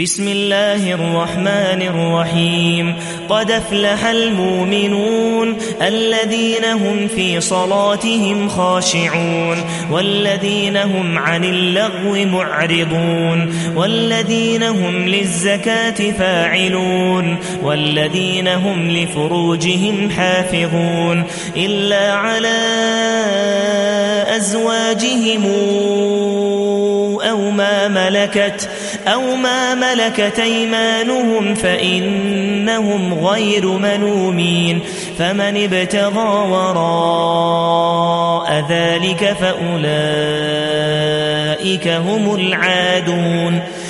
بسم الله الرحمن الرحيم. قد أفلح المؤمنون الذين هم في صلاتهم خاشعون والذين هم عن اللغو معرضون والذين هم للزكاة فاعلون والذين هم لفروجهم حافظون إلا على أزواجهم أو ما ملكت أو ما ملكت أيمانهم فإنهم غير ملومين فمن ابتغى وراء ذلك فأولئك هم العادون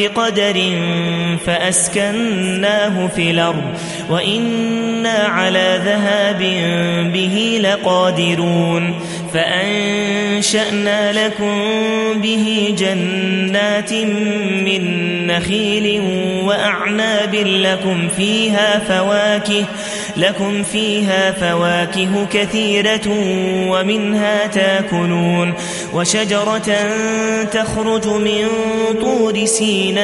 بقدر فأسكناه في الأرض وإنا على ذهاب به لقادرون فأنشأنا لكم به جنات من نخيل وأعناب لكم فيها فواكه لكم فيها فواكه كثيرة ومنها تاكلون وشجرة تخرج من طور سيناء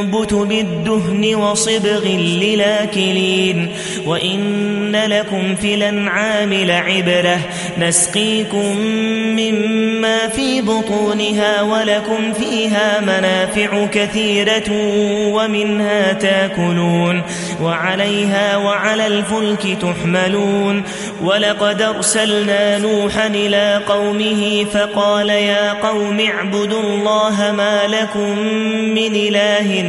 تنبت بالدهن وصبغ للاكلين وإن لكم في الأنعام لعبرة نسقيكم مما في بطونها ولكم فيها منافع كثيرة ومنها تاكلون وعليها وعلى الفلك تحملون ولقد أرسلنا نوحا إلى قومه فقال يا قوم اعبدوا الله ما لكم من إله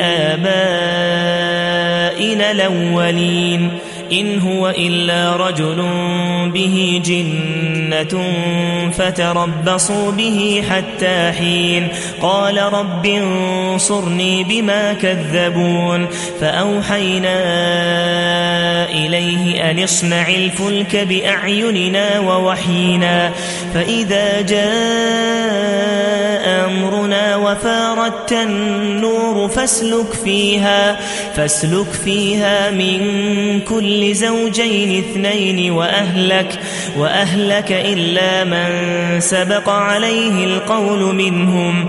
آبائنا الأولين إن هو إلا رجل به جنة فتربصوا به حتى حين قال رب انصرني بما كذبون فأوحينا إليه أن اصنع الفلك بأعيننا ووحينا فإذا جاء أمرنا وفاردت النور فاسلك فيها فاسلك فيها من كل زوجين اثنين وأهلك وأهلك إلا من سبق عليه القول منهم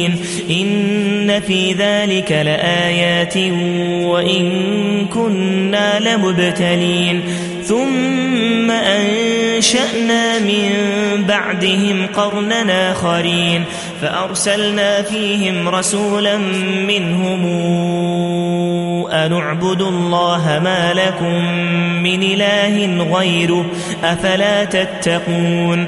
مبين إن في ذلك لآيات وإن كنا لمبتلين. ثم أنشأنا من بعدهم قرننا آخرين. فأرسلنا فيهم رسولا منهم أن اعبدوا الله ما لكم من إله غيره أفلا تتقون.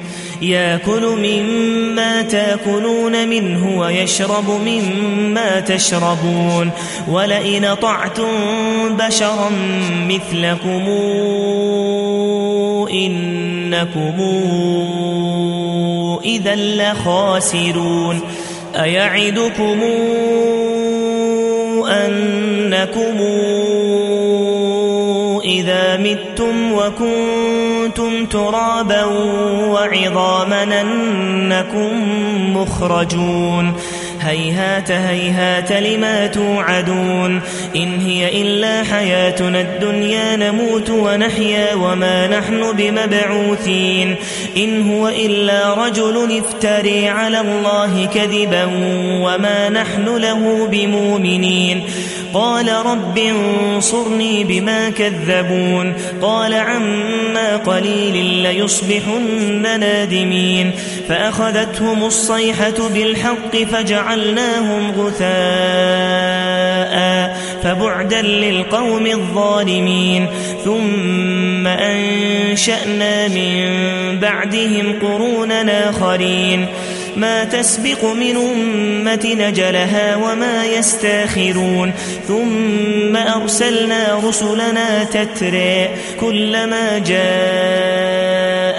ياكل مما تاكلون منه ويشرب مما تشربون ولئن طعتم بشرا مثلكم إنكم إذا لخاسرون أيعدكم أنكم إذا متم وكنتم ترابا وعظاما أنكم مخرجون هيهات هيهات لما توعدون إن هي إلا حياتنا الدنيا نموت ونحيا وما نحن بمبعوثين إن هو إلا رجل افتري على الله كذبا وما نحن له بمؤمنين قال رب انصرني بما كذبون قال عما قليل ليصبحن نادمين فأخذتهم الصيحة بالحق فجعلناهم غثاء فبعدا للقوم الظالمين ثم أنشأنا من بعدهم قرونا آخرين ما تسبق من أمة نجلها وما يستاخرون ثم أرسلنا رسلنا تترى كلما جاء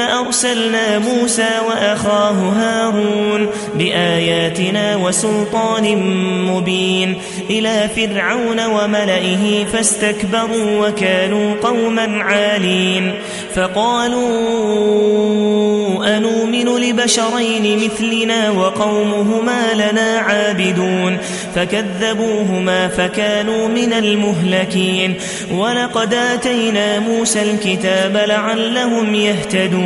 أرسلنا موسى وأخاه هارون بآياتنا وسلطان مبين إلى فرعون وملئه فاستكبروا وكانوا قوما عالين فقالوا أنؤمن لبشرين مثلنا وقومهما لنا عابدون فكذبوهما فكانوا من المهلكين ولقد آتينا موسى الكتاب لعلهم يهتدون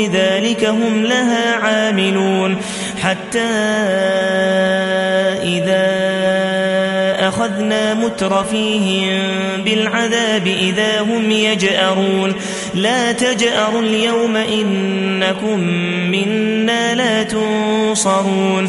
دون ذلك هم لها عاملون. حتى إذا أخذنا مترفيهم بالعذاب إذا هم يجأرون. لا تجأروا اليوم إنكم منا لا تنصرون.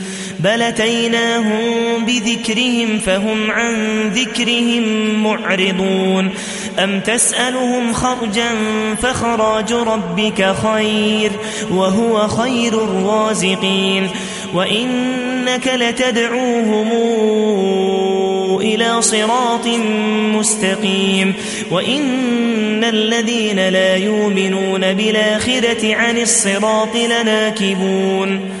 بل أتيناهم بذكرهم فهم عن ذكرهم معرضون. أم تسألهم خرجا فخراج ربك خير وهو خير الرازقين. وإنك لتدعوهم إلى صراط مستقيم. وإن الذين لا يؤمنون بالآخرة عن الصراط لناكبون.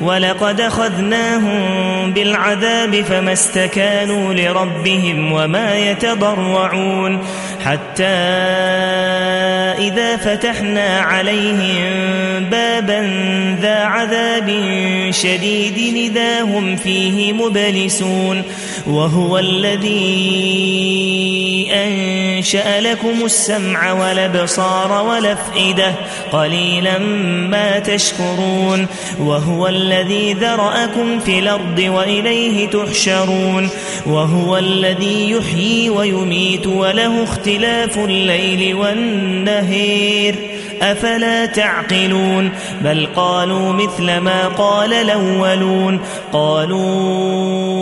ولقد اخذناهم بالعذاب فما استكانوا لربهم وما يتضرعون حتى إذا فتحنا عليهم بابا ذا عذاب شديد إذا هم فيه مبلسون وهو الذي أنشأ لكم السمع والابصار والافئدة قليلا ما تشكرون وهو ذرأكم في الأرض وإليه تحشرون وهو الذي يحيي ويميت وله اختلاف الليل والنهير أفلا تعقلون؟ بل قالوا مثل ما قال الأولون. قالوا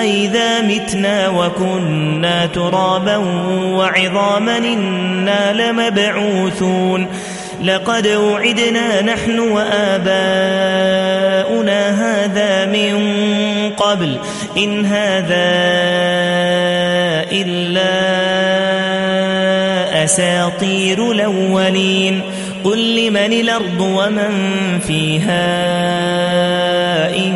أئذا متنا وكنا ترابا وعظاما إنا لمبعوثون. لقد وعدنا نحن وآباؤنا هذا من قبل إن هذا إلا أساطير الأولين. قل لمن الأرض ومن فيها إن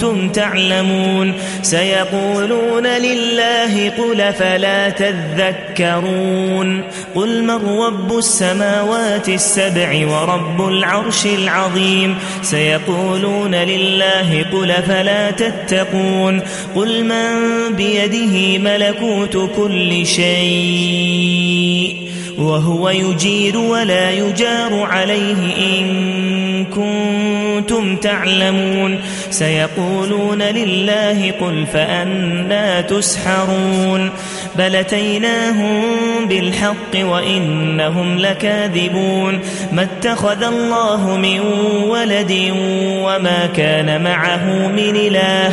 كنتم تعلمون سيقولون لله قل فلا تذكرون قل من رب السماوات السبع ورب العرش العظيم سيقولون لله قل فلا تتقون قل من بيده ملكوت كل شيء وهو يجير ولا يجار عليه إن كنتم تعلمون سيقولون لله قل فأنا تسحرون بل أتيناهم بالحق وإنهم لكاذبون ما اتخذ الله من ولد وما كان معه من إله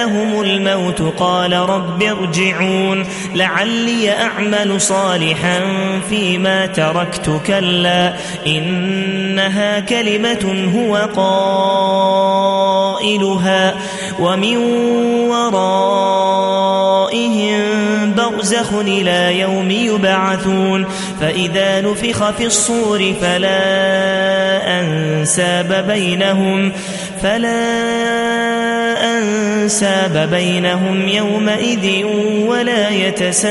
أحدهم الموت قال رب ارجعون لعلي أعمل صالحا فيما تركت كلا إنها كلمة هو قائلها ومن ورائهم برزخ إلى يوم يبعثون فإذا نفخ في الصور فلا أنساب بينهم فلا أنساب بينهم يومئذ ولا يتساءلون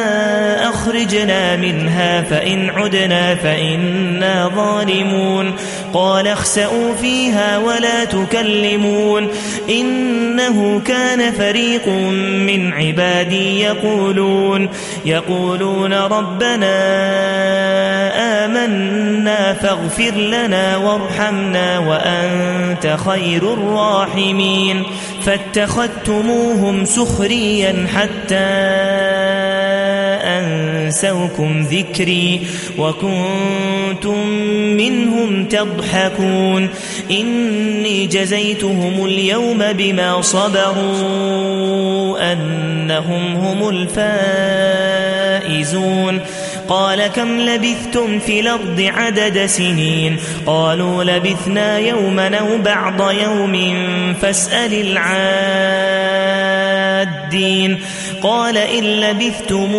أخرجنا منها فإن عدنا فإنا ظالمون. قال اخسأوا فيها ولا تكلمون. إنه كان فريق من عبادي يقولون يقولون ربنا آمنا فاغفر لنا وارحمنا وأنت خير الراحمين. فاتخذتموهم سخريا حتى أنسوكم ذكري وكنتم منهم تضحكون إني جزيتهم اليوم بما صبروا أنهم هم الفائزون قال كم لبثتم في الأرض عدد سنين قالوا لبثنا يوما أو بعض يوم فاسأل العادين قال إن لبثتم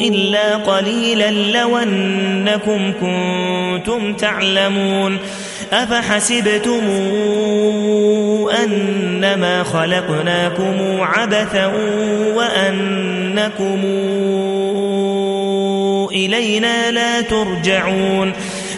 إلا قليلا لو أنكم كنتم تعلمون أفحسبتم أنما خلقناكم عبثا وأنكم إلينا لا ترجعون